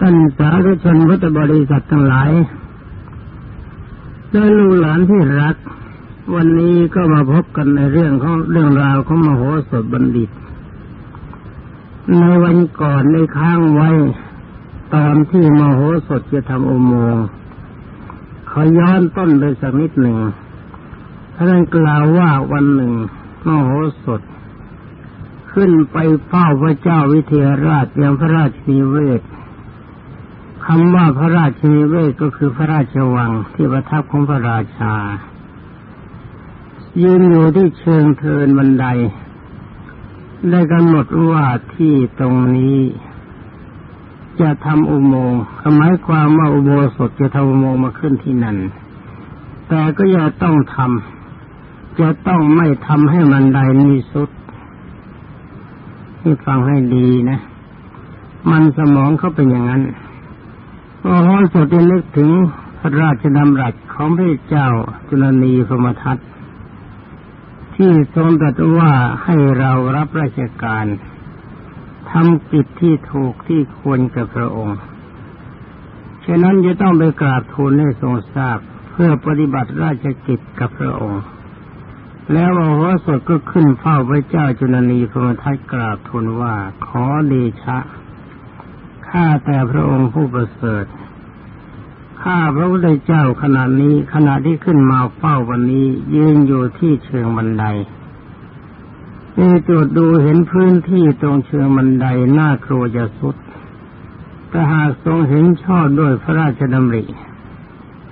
ท่านสาธุชนพุทธบริษัททั้งหลายและลูกหลานที่รัก วันนี้ก็มาพบกันในเรื่องของเรื่องราวของมโหสถบัณฑิต ในวันก่อนในค้างไว้ ตอนที่มโหสถจะทำอุโมงค์ขอย้อนต้นไปสักนิดหนึ่งท่านกล่าวว่าวันหนึ่งมโหสถ ขึ้นไปเฝ้าพระเจ้าวิเทหราชยังพระราชนิเวศ คำว่าพระราชนิเวศก็คือพระราชวังที่ประทับของพระราชา ยืนอยู่ที่เชิงเทินบันได ได้กำหนดว่าที่ตรงนี้ จะทำอุโมงค์หมายความว่าอุโบสถจะทำอุโมงค์มาขึ้นที่นั่น แต่ก็อย่าต้องทำจะต้องไม่ทำให้มันไดนี้สุดนี่ฟังให้ดีนะ มันสมองเขาเป็นอย่างนั้น พอห้อยสดได้นึกถึงพระราชดำรัสของพระเจ้าจุลนีพมทัตที่ทรงตรัสว่าให้เรารับราชการทำกิจที่ถูกที่ควรกับพระองค์ฉะนั้นจะต้องไปกราบทูลให้ทรงทราบเพื่อปฏิบัติราชกิจกับพระองค์ แล้วมโหสถก็ขึ้นเฝ้าพระเจ้าจุลนีพมทัตกราบทูลว่าขอเดชะ ข้าแต่พระองค์ผู้ประเสริฐ ข้าพระพุทธเจ้าขณะนี้ขณะที่ขึ้นมาเฝ้าวันนี้ยืนอยู่ที่เชิงบันไดได้ตรวจดูเห็นพื้นที่ตรงเชิงบันไดน่ากลัวจะสุด แต่หากทรงเห็นชอบด้วยพระราชดำริ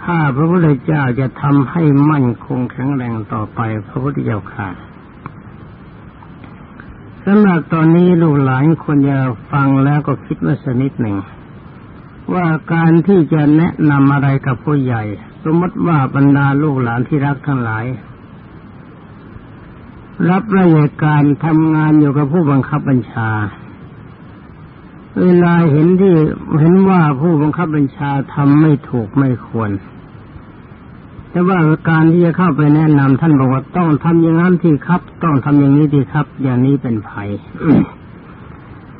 ข้าพระพุทธเจ้าจะทำให้มั่นคงแข็งแรงต่อไปพระพุทธเจ้าค่ะ สำหรับตอนนี้ลูกหลานคนจะฟังแล้วก็คิดว่าสนิดหนึ่ง ว่าการที่จะแนะนำอะไรกับผู้ใหญ่ สมมติว่าบรรดาลูกหลานที่รักทั้งหลาย รับราชการทำงานอยู่กับผู้บังคับบัญชา เวลาเห็นที่เห็นว่าผู้บังคับบัญชาทำไม่ถูกไม่ควร แต่ว่าการที่จะเข้าไปแนะนำท่านบอกว่าต้องทำอย่างนั้นที่ครับ ต้องทำอย่างนี้ที่ครับ อย่างนี้เป็นภัย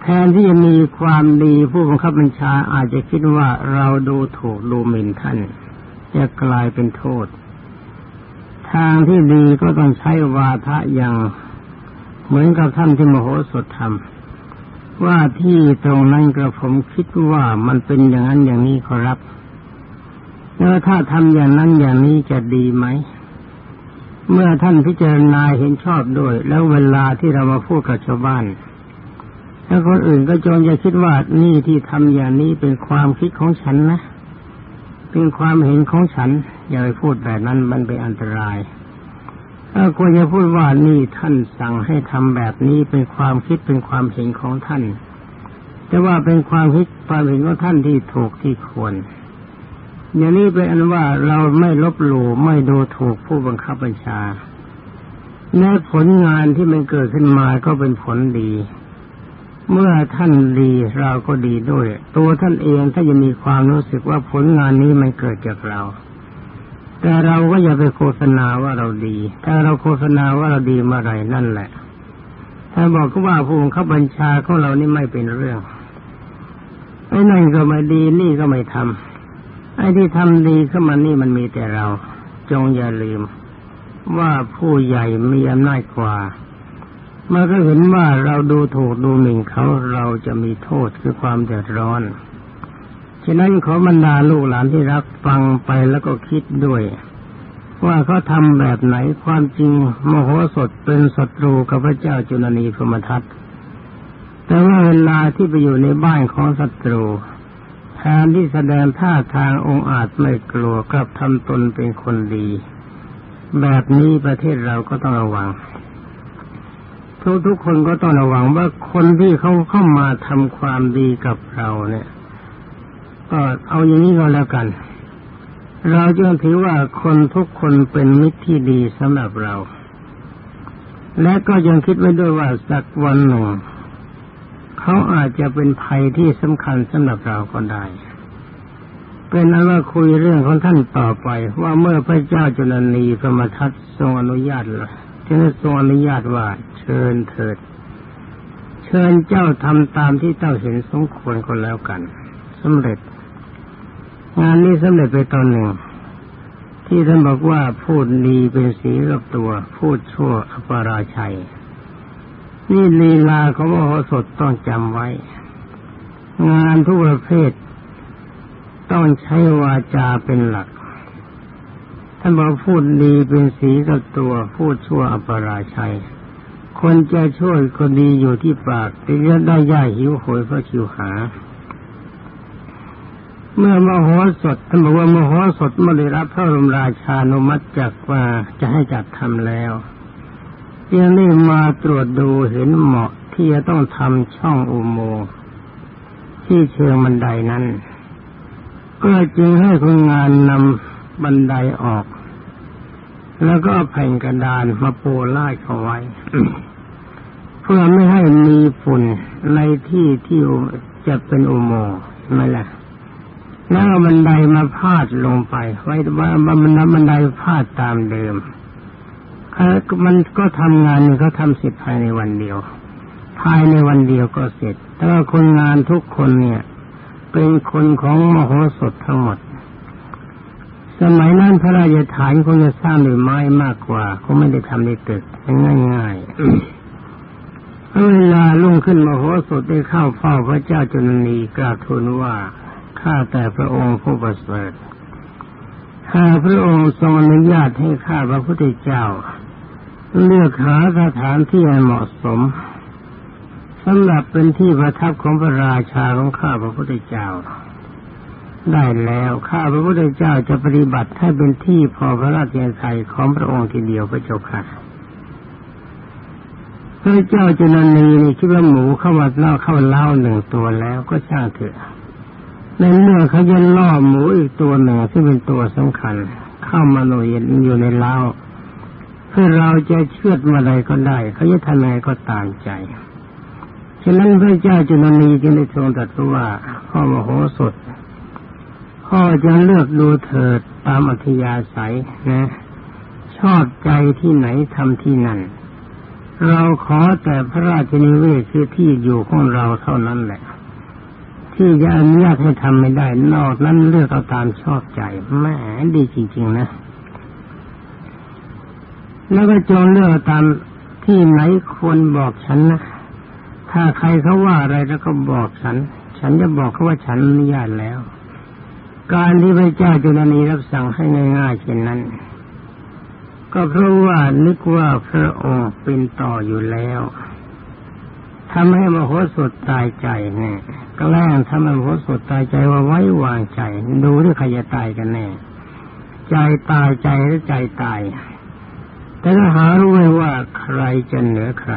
แทนที่จะมีความดีผู้บังคับบัญชาอาจจะคิดว่าเราดูถูกดูหมิ่นท่านจะกลายเป็นโทษ ทางที่ดีก็ต้องใช้วาทะอย่างเหมือนกับท่านที่มโหสถทำว่าที่ตรงนั้นกระผมคิดว่ามันเป็นอย่างนั้นอย่างนี้ขอรับ แล้วถ้าทำอย่างนั้นอย่างนี้จะดีไหม เมื่อท่านพิจารณาเห็นชอบด้วย แล้วเวลาที่เรามาพูดกับชาวบ้านแล้วคนอื่นก็จงจะคิดว่านี่ที่ทำอย่างนี้เป็นความคิดของฉันนะ เป็นความเห็นของฉัน อย่าไปพูดแบบนั้นมันเป็นอันตรายถ้าควรจะพูดว่านี่ท่านสั่งให้ทำแบบนี้เป็นความคิดเป็นความเห็นของท่าน แต่ว่าเป็นความคิดความเห็นของท่านที่ถูกที่ควร อย่างนี้เป็นอันว่าเราไม่ลบหลู่ไม่ดูถูกผู้บังคับบัญชาในผลงานที่มันเกิดขึ้นมาก็เป็นผลดี เมื่อท่านดีเราก็ดีด้วย ตัวท่านเองถ้าจะมีความรู้สึกว่าผลงานนี้มันเกิดจากเรา แต่เราก็อย่าไปโฆษณาว่าเราดี ถ้าเราโฆษณาว่าเราดีเมื่อไรนั่นแหละถ้าบอกก็ว่าผู้บังคับบัญชาของเรานี่ไม่เป็นเรื่องไอ้นั่นก็ไม่ดีนี่ก็ไม่ทำ ไอ้ที่ทำดีขึ้นมานี่มันมีแต่เรา จงอย่าลืม ว่าผู้ใหญ่มีอำนาจกว่าเมื่อก็เห็นว่าเราดูถูกดูหมิ่นเขาเราจะมีโทษคือความเดือดร้อน ฉะนั้นขอบรรดาลูกหลานที่รักฟังไปแล้วก็คิดด้วย ว่าเขาทำแบบไหนความจริงมโหสถเป็นศัตรูกับพระเจ้าจุลนีพมทัตแต่ว่าเวลาที่ไปอยู่ในบ้านของศัตรู แทนที่แสดงท่าทางองอาจไม่กลัวกลับทำตนเป็นคนดี แบบนี้ประเทศเราก็ต้องระวังทุกทุกคนก็ต้องระวังว่าคนที่เขาเข้ามาทำความดีกับเราเนี่ย ก็เอาอย่างนี้ก็แล้วกัน เราจึงถือว่าคนทุกคนเป็นมิตรที่ดีสำหรับเรา และก็ยังคิดไว้ด้วยว่าสักวันหนึ่ง เขาอาจจะเป็นภัยที่สำคัญสำหรับเราก็ได้เป็นนั้นว่าคุยเรื่องของท่านต่อไป ว่าเมื่อพระเจ้าจุลนีพระมทัตทรงอนุญาตละจึงทรงอนุญาตว่าเชิญเถิด เชิญเจ้าทำตามที่เจ้าเห็นสมควรก็แล้วกันสำเร็จ งานนี้สำเร็จไปตอนหนึ่ง ที่ท่านบอกว่าพูดดีเป็นสีกับตัว พูดชั่วอปราชัย นี่ลีลาของมโหสถต้องจำไว้ งานทุกประเภท ต้องใช้วาจาเป็นหลัก ท่านบอกพูดดีเป็นสีกับตัวพูดชั่วอปราชัย คนจะช่วยคนดีอยู่ที่ปากแต่จะได้ย่าหิวโหยเพราะชิวหา เมื่อมโหสถท่านบอกว่ามโหสถเมื่อได้รับพระบรมราชานุมัติจากว่าจะให้จัดทำแล้ว ยังได้มาตรวจดูเห็นเหมาะที่จะต้องทำช่องอุโมงค์ที่เชิงบันไดนั้น ก็จึงให้คนงานนำบันไดออก แล้วก็แผ่นกระดานมาปูลาดเขาไว้ เพื่อไม่ให้มีฝุ่นในที่ที่จะเป็นอุโมงค์ไม่ละแล้วบันไดมาพาดลงไป ไว้ว่ามันบันไดพาดตามเดิม มันก็ทำงานนี่เขาทำเสร็จภายในวันเดียว ภายในวันเดียวก็เสร็จ แต่ว่าคนงานทุกคนเนี่ย เป็นคนของมโหสถทั้งหมด สมัยนั้นพระราชฐานคงจะสร้างด้วยไม้มากกว่าเขาไม่ได้ทำในตึกง่ายๆเวลาลุ่งขึ้นมโหสถได้เข้าเฝ้าพระเจ้าจุลนีกราบทูลว่าข้าแต่พระองค์ผู้ประเสริฐข้าพระองค์ทรงอนุญาตให้ข้าพระพุทธเจ้า เลือกหาสถานที่เหมาะสมสำหรับเป็นที่ประทับของพระราชาของข้าพระพุทธเจ้า ได้แล้วข้าพระพุทธเจ้าจะปฏิบัติให้เป็นที่พอพระราชยไทยของพระองค์ทีเดียวพระเจ้าค่ะพระเจ้าจุลนีนี่คิดว่าหมูเข้ามาเล่าเข้าเล่าหนึ่งตัวแล้วก็ช่างเถอะในเมื่อเขาจะล่อหมูอีกตัวหนึ่งที่เป็นตัวสำคัญ เข้ามาหน่วยอยู่ในเล้า เพื่อเราจะเชื่อมาอะไรก็ได้เขาจะทำอะไรก็ตามใจ ฉะนั้นพระเจ้าจุลนีจึงได้ทรงตรัสว่าพ่อมโหสถพ่อจะเลือกดูเถิดตามอัธยาศัยนะ ชอบใจที่ไหนทำที่นั่น เราขอแต่พระราชนิเวศคือที่อยู่ของเราเท่านั้นแหละ ที่จะอนุญาตให้ทำไม่ได้นอกนั้นเลือกเอาตามชอบใจแม่ดีจริงๆนะ แล้วก็จงเลือกตามที่ไหนควรบอกฉันนะ ถ้าใครเขาว่าอะไรแล้วก็บอกฉัน ฉันจะบอกเขาว่าฉันอนุญาตแล้ว การที่พระเจ้าจุลนีรับสั่งให้ง่ายๆเช่นนั้น ก็เพราะว่านึกว่าพระองค์เป็นต่ออยู่แล้วทำให้มโหสถตายใจเนี่ยแกล้งทำให้มโหสถตายใจว่าไว้วางใจ ดูที่ใครจะตายกันแน่ ใจตายใจหรือใจตาย แต่ถ้าหารู้ไว้ว่าใครจะเหนือใคร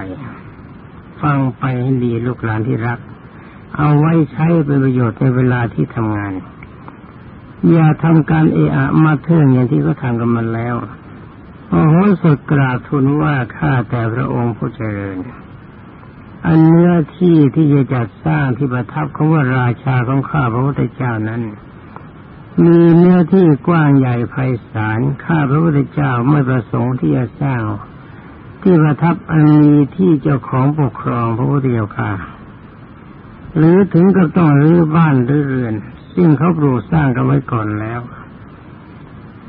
ฟังไปให้ดีลูกหลานที่รัก เอาไว้ใช้เป็นประโยชน์ในเวลาที่ทำงาน อย่าทำการเอะอะมาเทื่องอย่างที่เขาทำกันมาแล้วโอ้โหสุดกราบทูลว่าข้าแต่พระองค์ผู้เจริญ อันเนื้อที่ที่จะจัดสร้างที่ประทับของว่าราชาของข้าพระพุทธเจ้านั้น มีเนื้อที่กว้างใหญ่ไพศาล ข้าพระพุทธเจ้าไม่ประสงค์ที่จะสร้าง ที่ประทับอันมีที่เจ้าของปกครองพระพุทธเจ้าค่ะ หรือถึงกับต้องรื้อบ้านหรือเรือน ซึ่งเขาปลูกสร้างกันไว้ก่อนแล้ว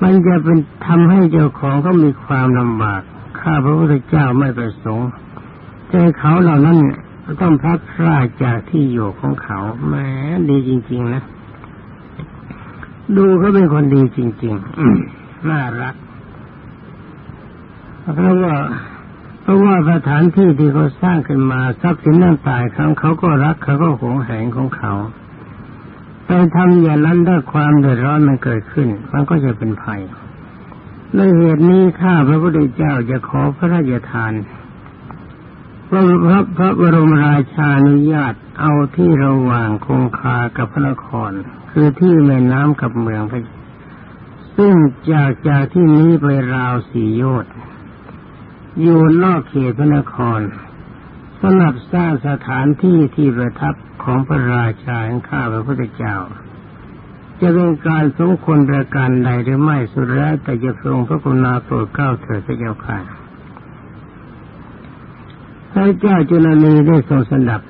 มันจะเป็นทำให้เจ้าของเขามีความลำบาก ข้าพระพุทธเจ้าไม่ประสงค์ใจเขาเหล่านั้นต้องพัดพลาจากที่อยู่ของเขาแหมดีจริง ๆ นะ ดูเขาเป็นคนดีจริงๆ น่ารัก เพราะว่า เพราะว่าสถานที่ที่เขาสร้างขึ้นมาทรัพย์สินต่างๆเขาเขาก็รักเขาก็หวงแหนของเขาไปทำอย่างนั้นถ้าความเดือดร้อนมันเกิดขึ้น มันก็จะเป็นภัยในเหตุนี้ข้าพระพุทธเจ้าจะขอพระราชทานพระพระพระบรมราชานุญาตเอาที่ระหว่างคงคากับพระนคร คือที่แม่น้ำกับเมืองพระซึ่งจากจากที่นี้ไปราวสี่โยชน์อยู่นอกเขตพระนครสำหรับสร้างสถานที่ที่ประทับของพระราชาแห่งข้าพระพุทธเจ้า จะเป็นการสมควรประการใดหรือไม่สุดแล้วแต่จะทรงพระกรุณาโปรดเกล้าเถิดพระเจ้าค่ะพระเจ้าจุลนีได้ทรงสดับ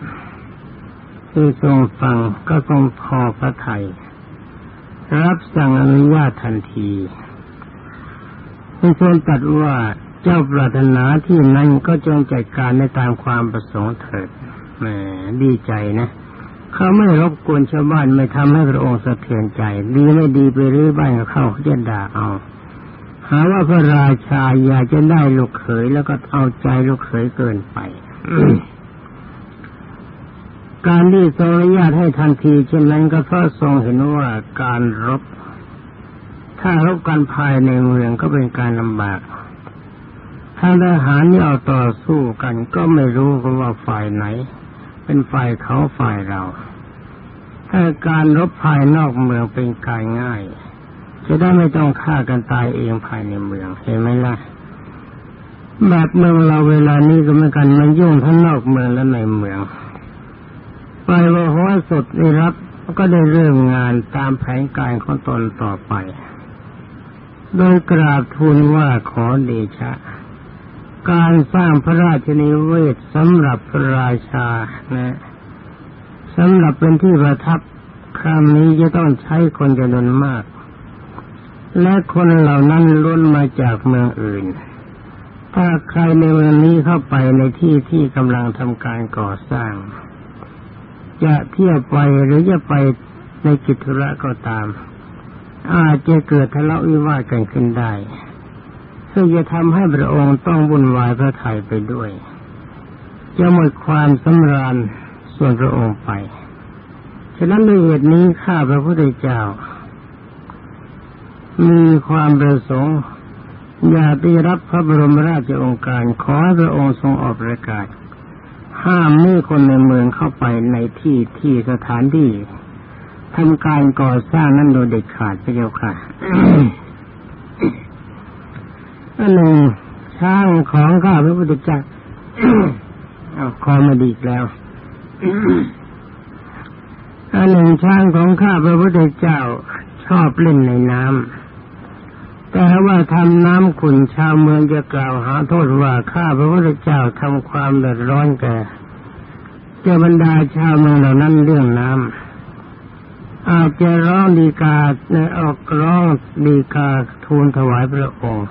คือทรงฟังก็ทรงพอพระไทย รับสั่งอนุญาตทันทีทรงตัดว่าเจ้าปรารถนาที่นั้นก็จงจัดการในตามความประสงค์เถิดแหมดีใจนะเขาไม่รบกวนชาวบ้านไม่ทำให้พระองค์สะเทือนใจ ดีไม่ดีไปรื้อบ้านเขาเขาจะด่าเอาหาว่าพระราชาอยากจะได้ลูกเขยแล้วก็เอาใจลูกเขยเกินไป การที่ทรงอนุญาตให้ทันทีเช่นนั้นก็เพราะทรงเห็นว่าการรบ ถ้ารบกันภายในเมืองก็เป็นการลำบากถ้าทหารนี่เอาต่อสู้กันก็ไม่รู้ว่าฝ่ายไหน เป็นฝ่ายเขาฝ่ายเรา ถ้าการรบภายนอกเมืองเป็นการง่าย จะได้ไม่ต้องฆ่ากันตายเองภายในเมืองเห็นไหมล่ะแบบเมืองเราเวลานี้ก็เหมือนกันมันยุ่งทั้งนอกเมืองและในเมือง ไปว่าหัวสดได้รับก็ได้เริ่มงานตามแผนการของตนต่อไป โดยกราบทูลว่าขอเดชะ การสร้างพระราชนิเวศสำหรับพระราชานะสำหรับเป็นที่ประทับครั้งนี้จะต้องใช้คนจำนวนมาก และคนเหล่านั้นล้นมาจากเมืองอื่น ถ้าใครในเมืองนี้เข้าไปในที่ที่กำลังทำการก่อสร้าง จะเที่ยวไปหรือจะไปในกิจธุระก็ตาม อาจจะเกิดทะเลาะวิวาทกันขึ้นได้ ซึ่งจะทำให้พระองค์ต้องวุ่นวายพระทัยไปด้วย จะหมดความสำราญส่วนพระองค์ไป ฉะนั้นในเหตุนี้ข้าพระพุทธเจ้า มีความประสงค์ อยากได้รับพระบรมราชโองการขอพระองค์ทรงออกประกาศ ห้ามไม่คนในเมืองเข้าไปในที่ที่สถานที่ทำการก่อสร้างนั้นโดยเด็ดขาดไปเดียวค่ะอันหนึ่งช่างของข้าพระพุทธเจ้าเอาคอมาดีกแล้วอันหนึ่งช่างของข้าพระพุทธเจ้าชอบเล่นในน้ำ แต่ว่าทำน้ำขุนชาวเมืองจะกล่าวหาโทษว่าข้าพระพุทธเจ้าทำความเดือดร้อนแก่เจ้าบรรดาชาวเมืองเหล่านั้นเรื่องน้ำอาจจะร้องดีกาในออกร้องดีกาทูลถวายพระองค์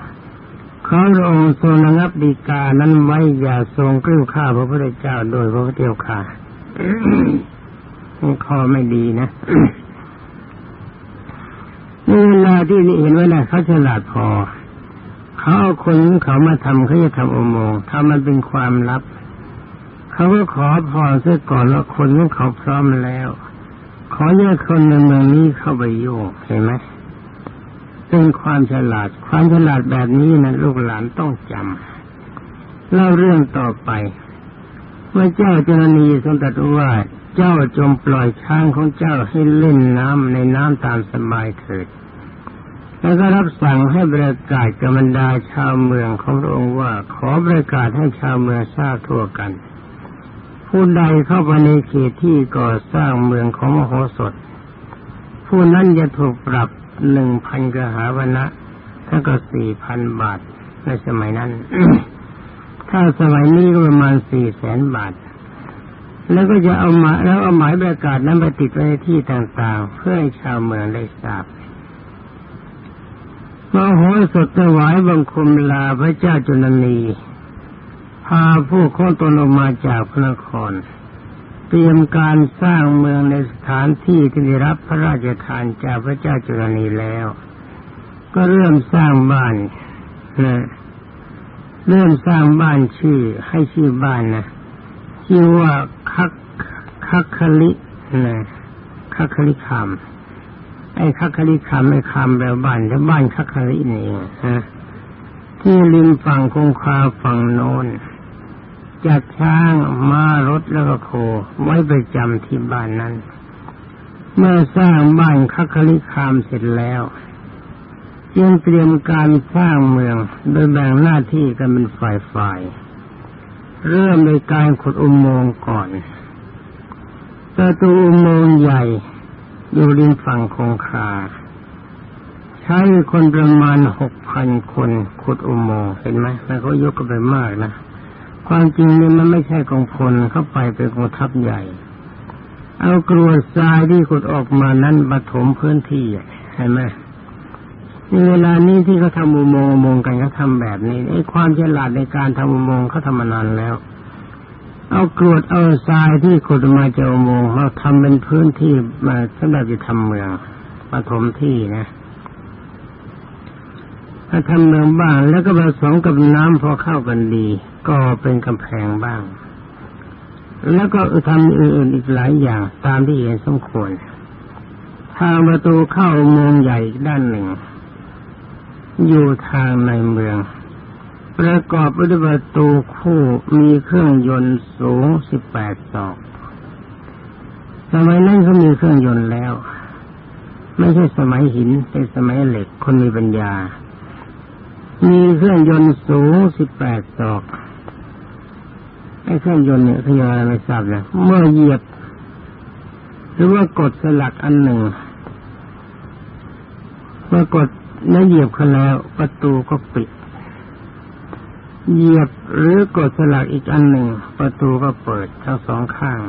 ขอพระองค์ทรงระงับดีกานั้นไว้อย่าทรงกลิ้วข้าพระพุทธเจ้าโดยพระพุทธเจ้าค่ะคอไม่ดีนะ ที่นี่เห็นไว่านะเขาฉลาดพอเขาเอาคนเขามาทำเขาจะทำอุโมงค์ทำมันเป็นความลับ เขาก็ขอพรเสียก่อนว่าคนของเขาพร้อมแล้ว ขอแยกคนในเมืองนี้เข้าไปโยกเห็นไหมเป็นความฉลาด ความฉลาดแบบนี้นะลูกหลานต้องจำเล่าเรื่องต่อไปเมื่อเจ้าจนนีทรงตรัสว่าเจ้าจงปล่อยช้างของเจ้าให้เล่นน้ำในน้ำตามสบายเถิด แล้วก็รับสั่งให้ประกาศกับบรรดาชาวเมืองของพระองค์ว่าขอประกาศให้ชาวเมืองทราบทั่วกัน ผู้ใดเข้าไปในเขตที่ก่อสร้างเมืองของมโหสถ ผู้นั้นจะถูกปรับหนึ่งพันกหาวนะถ้าก็สี่พันบาทในสมัยนั้น ถ้าสมัยนี้ก็ประมาณสี่แสนบาท แล้วก็จะเอามาแล้วเอาหมายประกาศนั้นไปติดไว้ในที่ต่างๆ เพื่อให้ชาวเมืองได้ทราบ มโหสถถวายบังคมลาพระเจ้าจุลนี พาผู้คนตนออกมาจากพระนคร เตรียมการสร้างเมืองในสถานที่ที่ได้รับพระราชทานจากพระเจ้าจุลนีแล้ว ก็เริ่มสร้างบ้านนะเริ่มสร้างบ้านชื่อให้ชื่อบ้านนะชื่อว่าคักคักคลินะคักคลิคำ ไอ้คักคลิคำไอ้คำแปลบ้านแต่บ้านคักคลินี่เองฮะที่ริมฝั่งคงคาฝั่งโน้นจัดช้างม้ารถแล้วก็โค ไว้ประจำที่บ้านนั้น เมื่อสร้างบ้านคัคลิคามเสร็จแล้วยังเตรียมการสร้างเมืองโดยแบ่งหน้าที่กันเป็นฝ่ายๆเริ่มในการขุดอุโมงค์ก่อนประตูอุโมงค์ใหญ่ อยู่ริมฝั่งคงคา ใช้คนประมาณหกพันคนขุดอุโมงค์เห็นไหมแล้วเขายกกันไปมากนะ ความจริงเนี่ยมันไม่ใช่กองพลเข้าไปเป็นกองทัพใหญ่ เอากรวดทรายที่ขุดออกมานั้นมาถมพื้นที่เห็นไหมในเวลานี้ที่เขาทำอุโมงค์อุโมงค์กันเขาทำแบบนี้ไอ้ความฉลาดในการทำอุโมงค์เขาทำมานานแล้ว เอากรวดเอาทรายที่ขุดมาจากอุโมงค์มาทำเป็นพื้นที่มาสำหรับจะทำเมืองมาถมที่นะถ้าทำเมืองบ้างแล้วก็ผสมกับน้ำพอเข้ากันดี ก็เป็นกำแพงบ้าง แล้วก็ทำอื่นๆอีกหลายอย่าง ตามที่เห็นสมควรทางประตูเข้าโมงใหญ่ด้านหนึ่ง อยู่ทางในเมือง ประกอบด้วยประตูคู่มีเครื่องยนต์สูงสิบแปดศอกสมัยนั้นเขามีเครื่องยนต์แล้ว ไม่ใช่สมัยหินเป็นสมัยเหล็กคนมีปัญญา มีเครื่องยนต์สูงสิบแปดศอกไอ้เครื่องยนต์เนี่ยเครื่องยนต์อะไรไม่ทราบนะเมื่อเหยียบ หรือว่ากดสลักอันหนึ่งเมื่อกดแล้วเหยียบเขึ้นแล้วประตูก็ปิด เหยียบหรือกดสลักอีกอันหนึ่ง ประตูก็เปิดทั้งสองข้าง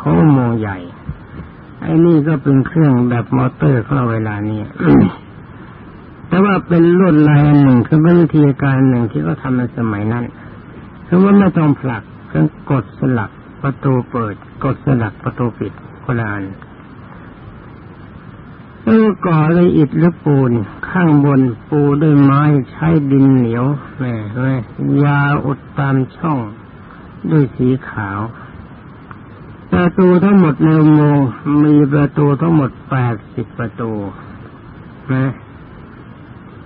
ของโมงใหญ่ ไอ้นี่ก็เป็นเครื่องแบบมอเตอร์ของเราเวลานี้แต่ว่าเป็นลวดลายหนึ่งคือวิธีการหนึ่งที่เขาทำในสมัยนั้นคือว่าไม่ต้องผลักเพียงกดสลักประตูเปิด กดสลักประตูปิดคนละอันเออก่อด้วยอิฐหรือปูน ข้างบนปูด้วยไม้ใช้ดินเหนียวแม่แม่ยาอุดตามช่องด้วยสีขาว ประตูทั้งหมดในโมมีประตูทั้งหมดแปดสิบประตูนะ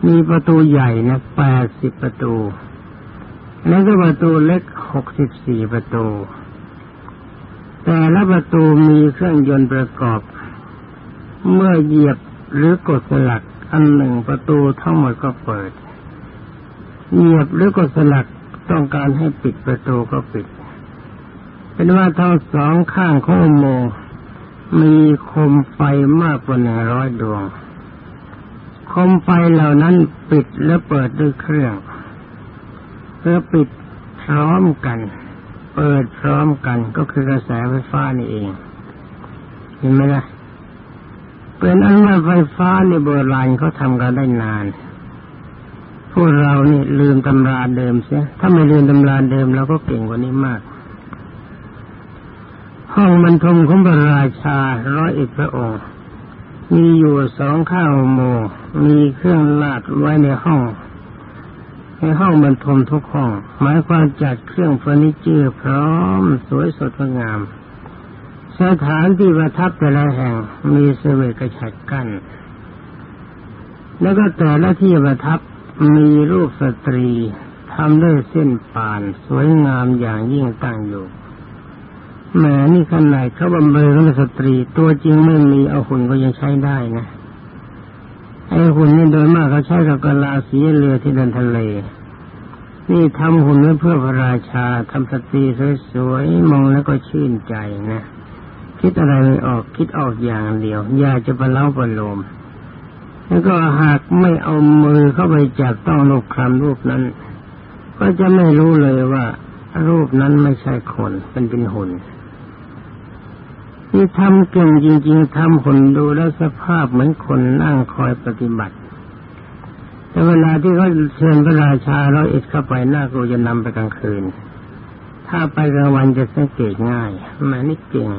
มีประตูใหญ่นะแปดสิบประตู แล้วก็ประตูเล็กหกสิบสี่ประตู แต่ละประตูมีเครื่องยนต์ประกอบ เมื่อเหยียบหรือกดสลัก อันหนึ่งประตูทั้งหมดก็เปิด เหยียบหรือกดสลักต้องการให้ปิดประตูก็ปิด เป็นว่าทั้งสองข้างของโมมีคมไฟมากกว่าหนึ่งร้อยดวง คมไฟเหล่านั้นปิดและเปิดด้วยเครื่องเพื่อปิดพร้อมกัน เปิดพร้อมกันก็คือกระแสไฟฟ้านี่เองเห็นไหมล่ะ เป็นอันว่าไฟฟ้าในโบราณเขาทำกันได้นาน พวกเรานี่ลืมตำราเดิมเสีย ถ้าไม่ลืมตำราเดิมเราก็เก่งกว่านี้มาก ห้องบรรทมของพระราชาร้อยเอกพระองค์ มีอยู่สองข้างโม มีเครื่องลาดไว้ในห้อง ในห้องบรรทมทุกห้อง หมายความจัดเครื่องเฟอร์นิเจอร์พร้อมสวยสดงาม สถานที่ประทับแต่ละแห่งมีเสวกฉัดกั้นแล้วก็แต่ละที่ประทับมีรูปสตรีทำด้วยเส้นป่านสวยงามอย่างยิ่งตั้งอยู่แหมนี่ขนาดเขาบำเรอของสตรีตัวจริงไม่มีเอาหุ่นก็ยังใช้ได้นะไอ้หุ่นนี่โดยมากเขาใช้กับกะลาสีเรือที่เดินทะเล นี่ทำหุ่นไว้เพื่อพระราชาทำสตรีสวยๆมองแล้วก็ชื่นใจนะ คิดอะไรไม่ออกคิดออกอย่างเดียว อยากจะประเล่าประโลม แล้วก็หากไม่เอามือเข้าไปจับต้องรูปคำรูปนั้น ก็จะไม่รู้เลยว่า รูปนั้นไม่ใช่คนเป็นเป็นหุ่นที่ทำเก่งจริง ๆทำคนดูแล้วสภาพเหมือนคนนั่งคอยปฏิบัติแต่เวลาที่เขาเชิญพระราชาเราเอ็ดเข้าไปหน้ากลัวจะนำไปกลางคืน ถ้าไปกลางวันจะสังเกตง่ายแม่นี่เก่ง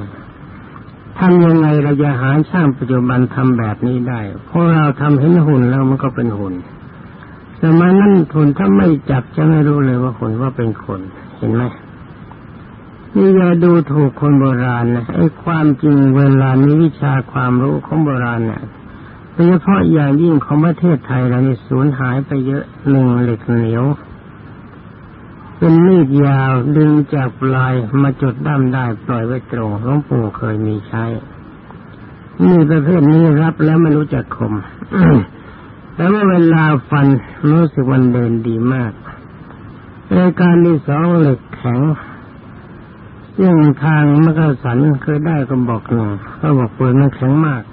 ทำยังไงเราจะหาช่างปัจจุบันทำแบบนี้ได้ เพราะเราทำเห็นหุ่นแล้วมันก็เป็นหุ่นสมัยนั้นหุ่นถ้าไม่จับจะไม่รู้เลยว่าหุ่นว่าเป็นคน เห็นไหมนี่อย่าดูถูกคนโบราณนะไอ้ความจริงเวลามีวิชาความรู้ของโบราณเนี่ยโดยเฉพาะอย่างยิ่งของประเทศไทยเรานี่สูญหายไปเยอะหนึ่งเหล็กเหนียว เป็นมีดยาวดึงจากปลายมาจุดด้ามได้ปล่อยไว้ตรงหลวงปู่เคยมีใช้นี่ประเภทนี้รับแล้วไม่รู้จักคมแต่ว่าเวลาฟันรู้สึกวันเดินดีมากรายการที่สองเหล็กแข็งซึ่งทางมกสันเคยได้ก็บอกหนึ่งเขาบอกปืนมันแข็งมาก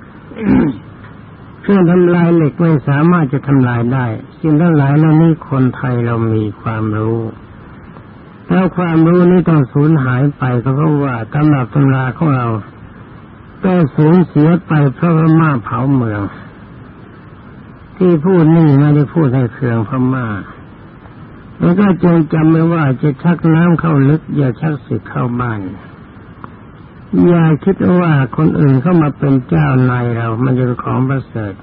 เครื่องทำลายเหล็กไม่สามารถจะทำลายได้สิ่งทั้งหลายเหล่านี้คนไทยเรามีความรู้ แล้วความรู้นี้ต้องสูญหายไปเพราะว่าตำรับตำราของเราต้สูญเสียไปเพราะพม่าเผาเมือง ที่พูดนี่ไม่ได้พูดให้เครืองพม่าแล้วก็จงจำไว้ว่าจะชักน้ำเข้าลึก อย่าชักสึกเข้าบ้านอย่าคิดว่าคนอื่นเข้ามาเป็นเจ้านายเรา มันจะเป็นของประเสริฐ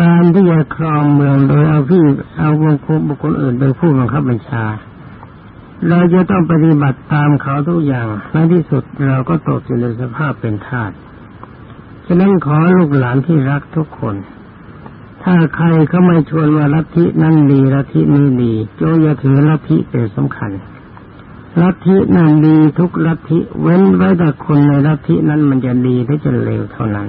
การที่จะครองเมืองโดยเอาพี่เอาวงคุบุคคลอื่นเป็นผู้บังคับบัญชา เราจะต้องปฏิบัติตามเขาทุกอย่างในที่สุดเราก็ตกอยู่ในสภาพเป็นทาสฉะนั้นขอลูกหลานที่รักทุกคน ถ้าใครเขาไม่ชวนว่าลัทธินั่นดีลัทธินี้ดีจงอย่าถือลัทธิเป็นสำคัญลัทธินั่นดีทุกลัทธิเว้นไว้แต่คนในลัทธินั้นมันจะดีหรือจะเลวเท่านั้น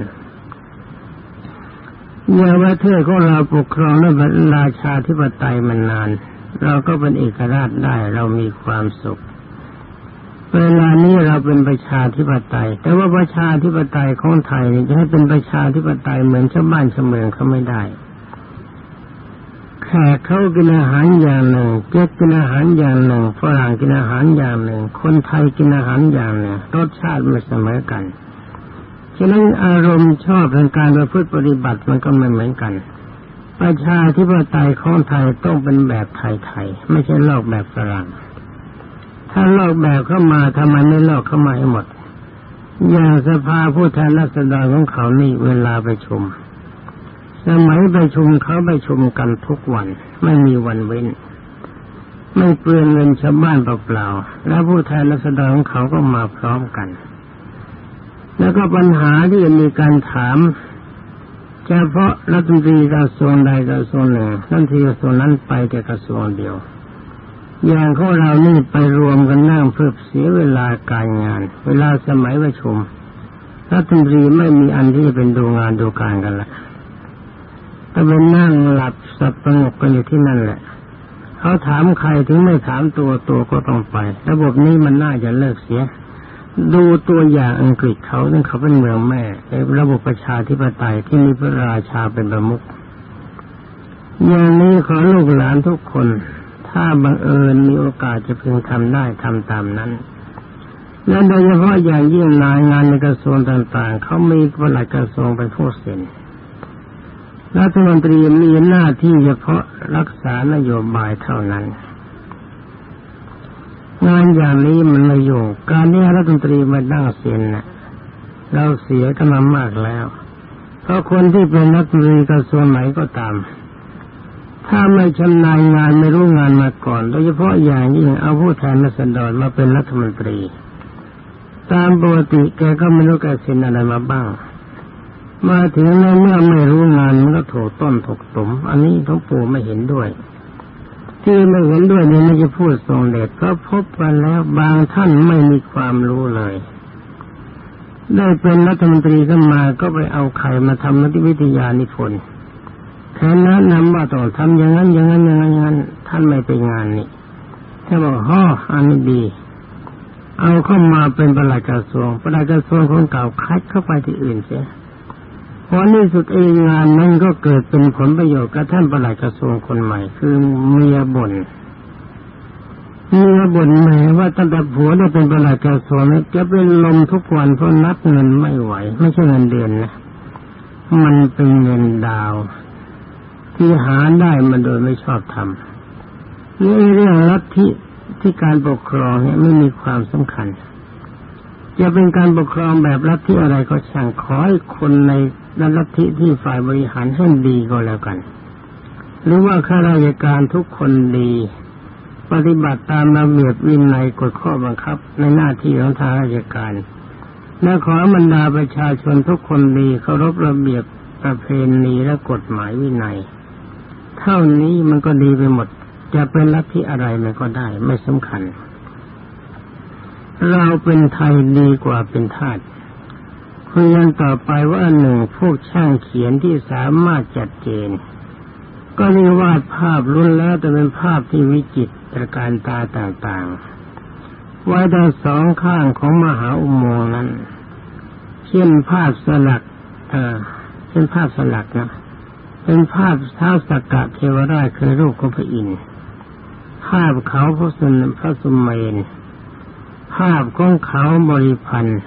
เมื่อว่าเทศของเราปกครองด้วยราชาธิปไตยมันนาน เราก็เป็นเอกราชได้เรามีความสุข เวลานี้เราเป็นประชาธิปไตย แต่ว่าประชาธิปไตยของไทยจะให้เป็นประชาธิปไตยเหมือนชาวบ้านชาวเมืองเขาไม่ได้แขกเขากินอาหารอย่างหนึ่งเจ๊กกินอาหารอย่างหนึ่งฝรั่งกินอาหารอย่างหนึ่ง คนไทยกินอาหารอย่างหนึ่งรสชาติไม่เสมอกันฉะนั้นอารมณ์ชอบทางการประพฤติปฏิบัติมันก็ไม่เหมือนกัน ประชาธิปไตยของไทยต้องเป็นแบบไทยๆไม่ใช่ลอกแบบฝรั่ง ถ้าลอกแบบเข้ามาทำไมไม่ลอกเข้ามาให้หมด อย่างสภาผู้แทนรัษฎรของเขานี่เวลาไปชมสมัยประชุมเขาประชุมกันทุกวัน ไม่มีวันเว้น ไม่เปลืองเงินชาวบ้านเปล่าๆแล้วผู้แทนรัษฎรของเขาก็มาพร้อมกัน แล้วก็ปัญหาที่มีการถาม เฉพาะรัฐมนตรีกระทรวงใดกระทรวงหนึ่งท่านที่กระทรวงนั้นไปแต่กระทรวงเดียว อย่างของเรานี่ไปรวมกันนั่งเพื่อเสียเวลาการงาน เวลาสมัยประชุมรัฐมนตรีไม่มีอันที่จะเป็นดูงานดูการกันละก็ไปนั่งหลับสับสงบกันอยู่ที่นั่นแหละ เขาถามใครถึงไม่ถามตัวตัวก็ต้องไป ระบบนี้มันน่าจะเลิกเสีย ดูตัวอย่างอังกฤษเขาซึ่งเขาเป็นเมืองแม่ในระบบประชาธิปไตยที่มีพระราชาเป็นประมุขอย่างนี้ขอลูกหลานทุกคน ถ้าบังเอิญมีโอกาสจะพึงทำได้ทำตามนั้น และโดยเฉพาะอย่างยิ่งนายงานในกระทรวงต่างๆ เขามีปลัดกระทรวงเป็นผู้เซ็นรัฐมนตรีมีหน้าที่เฉพาะรักษานโยบายเท่านั้น งานอย่างนี้มันไม่อยู่ การที่รัฐมนตรีมานั่งเซ็นนะเราเสียกันมามากแล้ว เพราะคนที่เป็นนักเรีกระทรวงไหนก็ตาม ถ้าไม่ชำนาญงานไม่รู้งานมาก่อน โดยเฉพาะอย่างยิ่งเอาผู้แทนรัศดรมาเป็นรัฐมนตรี ตามปกติแกก็ไม่รู้แกเซ็นอะไรมาบ้าง มาถึงในเมื่อไม่รู้งานมันก็โถต้นถกตมอันนี้ท้องปู่ไม่เห็นด้วย ที่ไม่เห็นด้วยนี่ไม่จะพูดทรงเด็ดก็พบกันแล้วบางท่านไม่มีความรู้เลย ได้เป็นรัฐมนตรีขึ้นมาก็ไปเอาใครมาทำนักวิทยานิพนธ์แค่นั้นนำว่าต้องทำอย่างนั้นอย่างนั้นอย่างนั้นอย่างนั้นท่านไม่ไปงานนี่ท่านบอกฮ่ออันนี้ดี เอาเข้ามาเป็นประหลัดกระทรวงประหลัดกระทรวงของเก่าคัดเข้าไปที่อื่นเสีย พอในสุดเองงานนั้นก็เกิดเป็นผลประโยชน์กับท่านประหลัดกระทรวงคนใหม่ คือเมียบน่นเมียบ่นแม่ว่าตั้งแต่ผัวได้เป็นประหลัดกระทรวงจะเป็นลมทุกวันเพราะนับเงินไม่ไหว ไม่ใช่เงินเดือนนะมันเป็นเงินดาว ที่หาได้มาโดยไม่ชอบทำนี่เรื่องลัทธิที่การปกครองเนี่ยไม่มีความสำคัญจะเป็นการปกครองแบบลัทธิอะไรก็ช่างขอให้คนใน และลัทธิที่ฝ่ายบริหารให้ดีก็แล้วกัน หรือว่าข้าราชการทุกคนดี ปฏิบัติตามระเบียบวินัยกฎข้อบังคับในหน้าที่ของทางราชการและขอบรรดาประชาชนทุกคนดีเคารพระเบียบประเพณีและกฎหมายวินัย เท่านี้มันก็ดีไปหมด จะเป็นลัทธิอะไรมันก็ได้ไม่สำคัญ เราเป็นไทยดีกว่าเป็นทาส คุยกันต่อไปว่าหนึ่งพวกช่างเขียนที่สามารถจัดเจน ก็เรียกวาดภาพรุ่นแล้วแต่เป็นภาพที่วิจิตรการตาต่างๆ ไว้ด้านสองข้างของมหาอุโมงค์นั้น เช่นภาพสลักเออเช่นภาพสลักนะเป็นภาพเท้าสกกะเทวราชคือรูปของพระอินทร์ภาพเขาพระสุนพระสุมเมนภาพของเขาบริพันธ์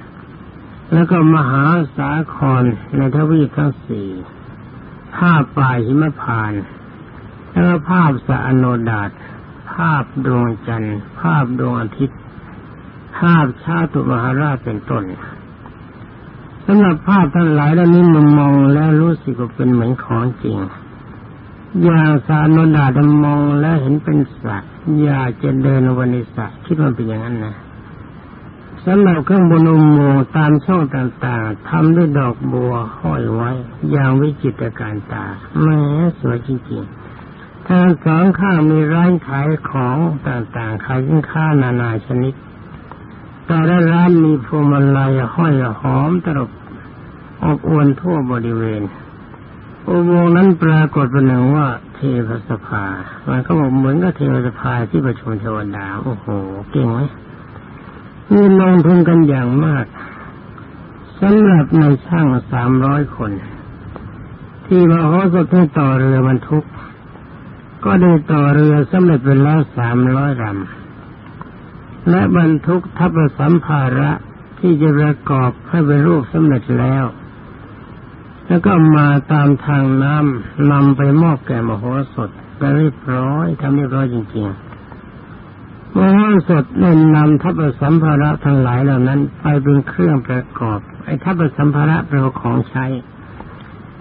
แล้วก็มหาสาครในทวีปทั้งสี่ภาพป่าหิมพาน แล้วก็ภาพสะอโนดาตภาพดวงจันทร์ ภาพดวงอาทิตย์ ภาพชาตุมหาราชเป็นต้นสำหรับภาพทั้งหลายเหล่านี้มันมองแล้วรู้สึกว่าเป็นเหมือนของจริง อย่างสาโนดาตมองแล้วเห็นเป็นสัตว์อยากจะเดินวันนิสัคิดว่าเป็นอย่างนั้นนะ สำหรับเครื่องบนอุโมงตามช่องต่างๆทำด้วยดอกบัวห้อยไว้ อย่างวิจิตรการตาแม้สวยจริงๆทางสองข้างมีร้านขายของต่างๆ ขายสินค้านานาชนิดแต่ละร้านมีพวงมาลัยห้อยหอมตลบอบอวนทั่วบริเวณอุโมงนั้นปรากฏเป็นหนึ่งว่าเทพสภา มันก็บอกเหมือนกับเทพสภาที่ประชุมเทวดา โอ้โห เก่งไหม มีลงทุนกันอย่างมากสำหรับในช่างสามร้อยคน ที่มาขอสดให้ต่อเรือบรรทุก ก็ได้ต่อเรือสำเร็จเป็นแล้วสามร้อยลำและบรรทุกทัพสัมภาระที่จะประกอบให้เป็นรูปสำเร็จแล้ว แล้วก็มาตามทางน้ำนำไปมอบแก่มโหสถได้เรียบร้อยทำเรียบร้อยจริง ๆ มหสดเน้นนำทัพสัมภาระทั้งหลายเหล่านั้นไปเป็นเครื่องประกอบ ไอ้ทัพสัมภาระเป็นของใช้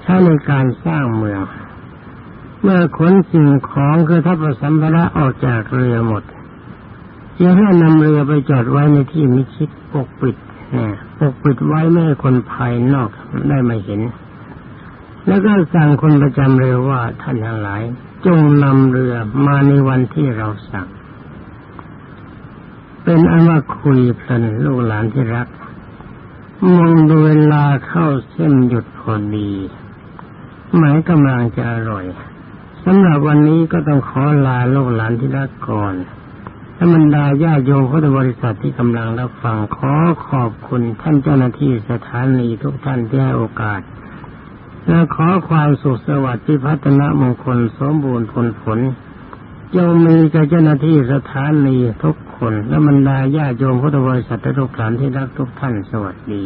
ใช้ในการสร้างเมือง เมื่อขนสิ่งของคือทัพสัมภาระออกจากเรือหมดจะให้นำเรือไปจอดไว้ในที่มิชิดปกปิดเนี่ยปกปิดไว้ไม่ให้คนภายนอกได้มาเห็น แล้วก็สั่งคนประจำเรือว่าท่านทั้งหลาย จงนำเรือมาในวันที่เราสั่ง เป็นอันว่าคุยเพลินลูกหลานที่รัก มองดูเวลาเข้าเส้นหยุดพอดีหมายกำลังจะอร่อยสำหรับวันนี้ก็ต้องขอลาลูกหลานที่รักก่อนถ้ามันดาญาโยมพุทธบริษัทที่กำลังรับฟังขอขอบคุณท่านเจ้าหน้าที่สถานีทุกท่านที่ให้โอกาส และขอความสุขสวัสดิ์ที่พัฒนามงคลสมบูรณ์ผลผลจงมีกับเจ้าหน้าที่สถานีทุก คน และบรรดาญาโยมพุทธบริษัททุกท่านที่รักทุกท่านสวัสดี